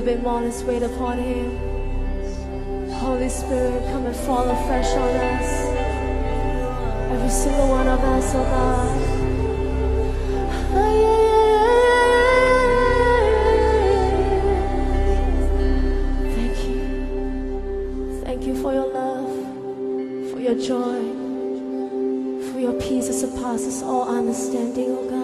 living waters wait upon him. Holy Spirit, come and fall afresh on us. Every single one of us, oh God. joy, for your peace that surpasses all understanding, oh God.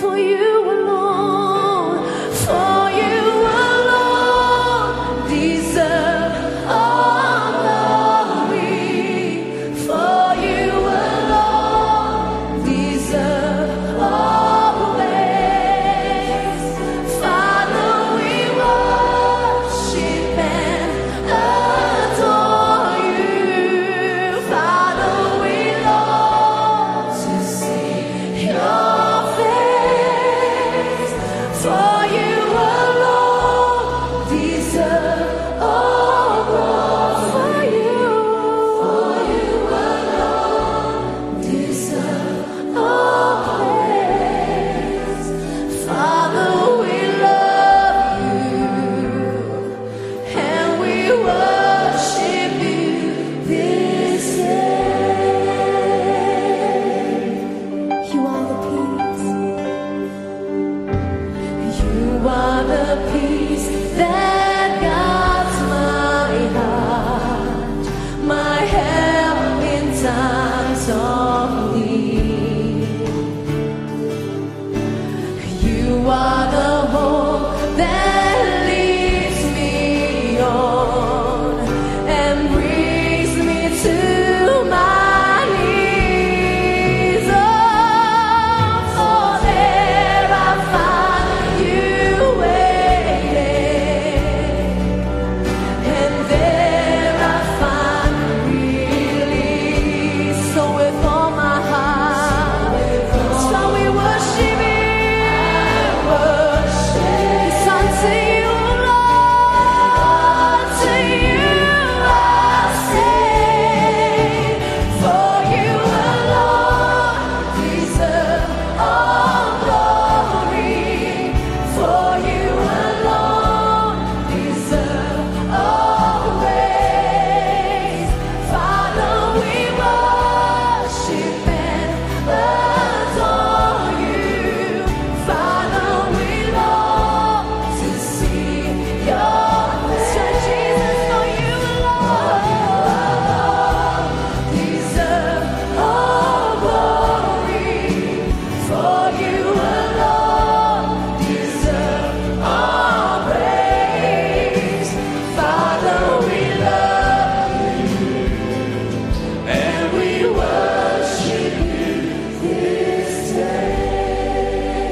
for you Своє.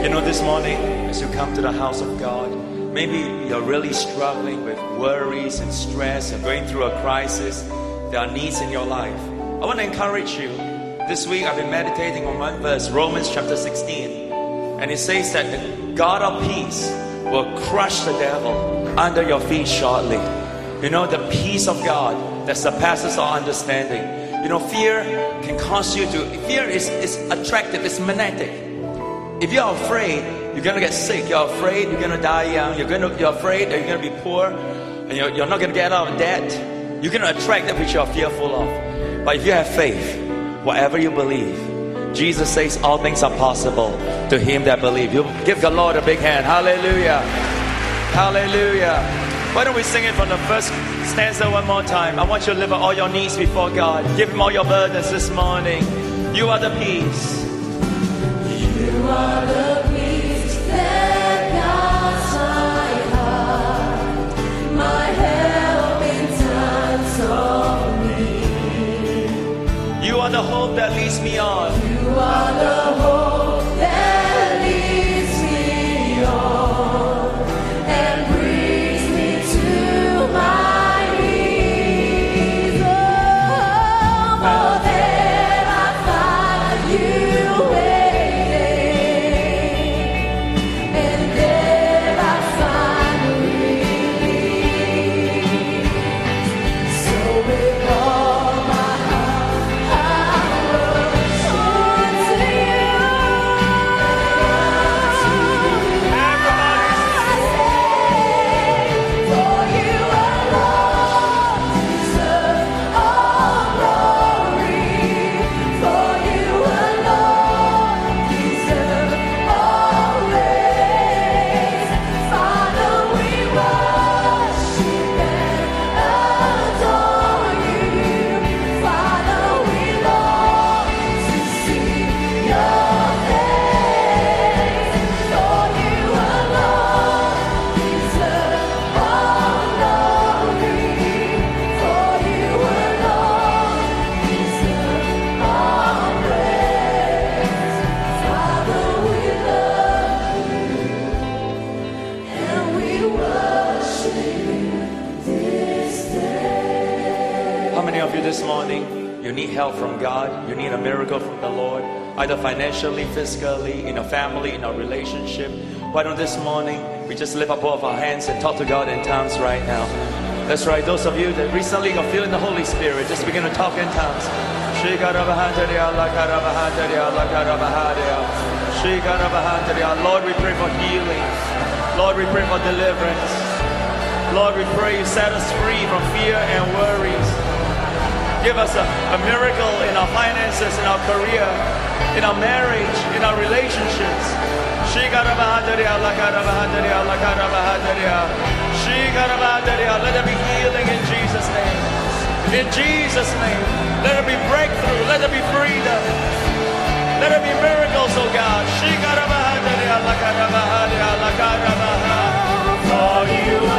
You know, this morning, as you come to the house of God, maybe you're really struggling with worries and stress and going through a crisis. There are needs in your life. I want to encourage you. This week, I've been meditating on one verse, Romans chapter 16. And it says that the God of peace will crush the devil under your feet shortly. You know, the peace of God that surpasses all understanding. You know, fear can cause you to, fear is, is attractive, it's magnetic. If you're afraid, you're gonna get sick. You're afraid you're gonna die young. You're gonna you're afraid that you're gonna be poor, and you're, you're not gonna get out of debt. You're gonna attract that which you're fearful of. But if you have faith, whatever you believe, Jesus says all things are possible to him that believes. You give the Lord a big hand. Hallelujah. Hallelujah. Why don't we sing it from the first stanza one more time? I want you to live all your needs before God. Give him all your burdens this morning. You are the peace that leads me on. You need help from God? You need a miracle from the Lord, either financially, physically, in a family, in a relationship. Why don't this morning we just lift up both our hands and talk to God in tongues right now? That's right. Those of you that recently are feeling the Holy Spirit, just begin to talk in tongues. Lord, we pray for healing. Lord, we pray for deliverance. Lord, we pray you set us free from fear and worries. Give us a, a miracle in our finances, in our career, in our marriage, in our relationships. Let there be healing in Jesus' name. In Jesus' name. Let there be breakthrough. Let there be freedom. Let there be miracles, oh God. Lakarabahandaria, lakarabahandaria.